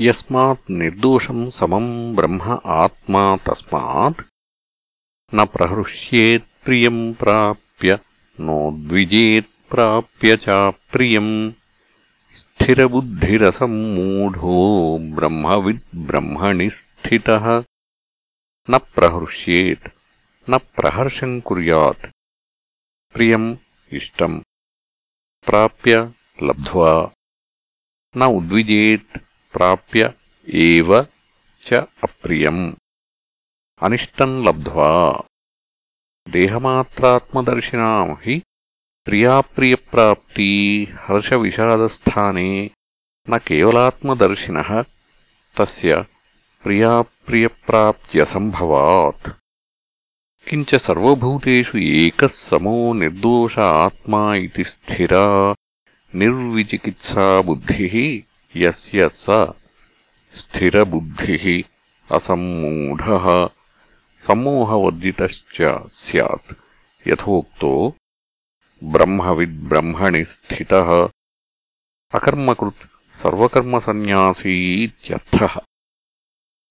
यस्मात् निर्दोषम् समम् ब्रह्म आत्मा तस्मात् न प्रहृष्येत्प्रियम् प्राप्य नोद्विजेत्प्राप्य चाप्रियम् स्थिरबुद्धिरसम्मूढो ब्रह्मविद्ब्रह्मणि स्थितः न प्रहृष्येत् न प्रहर्षम् कुर्यात्। प्रियम् इष्टम्। प्राप्य लब्ध्वा। न उद्विजेत् ప్రాప్య ఏవ చ అప్రియం. అనిష్టం లబ్ధ్వా. దేహమాత్రాత్మదర్శినాం హి ప్రియాప్రియప్రాప్తీ హర్షవిషాదస్థానే న కేవలాత్మదర్శినः తస్య ప్రియాప్రియప్రాప్త్యసంభవాత్. కించ సర్వభూతేషు ఏకः సమో నిర్దోష ఆత్మా ఇది స్థిరా. నిర్విచికిత్సా బుద్ధిః यस्य स स्थिरबुद्धिः असम्मूढः। सम्मोहवर्जितश्च स्यात्। यथोक्तो ब्रह्मविद्ब्रह्मणि स्थितः। अकर्मकृत् सर्वकर्मसन्न्यासी इत्यर्थः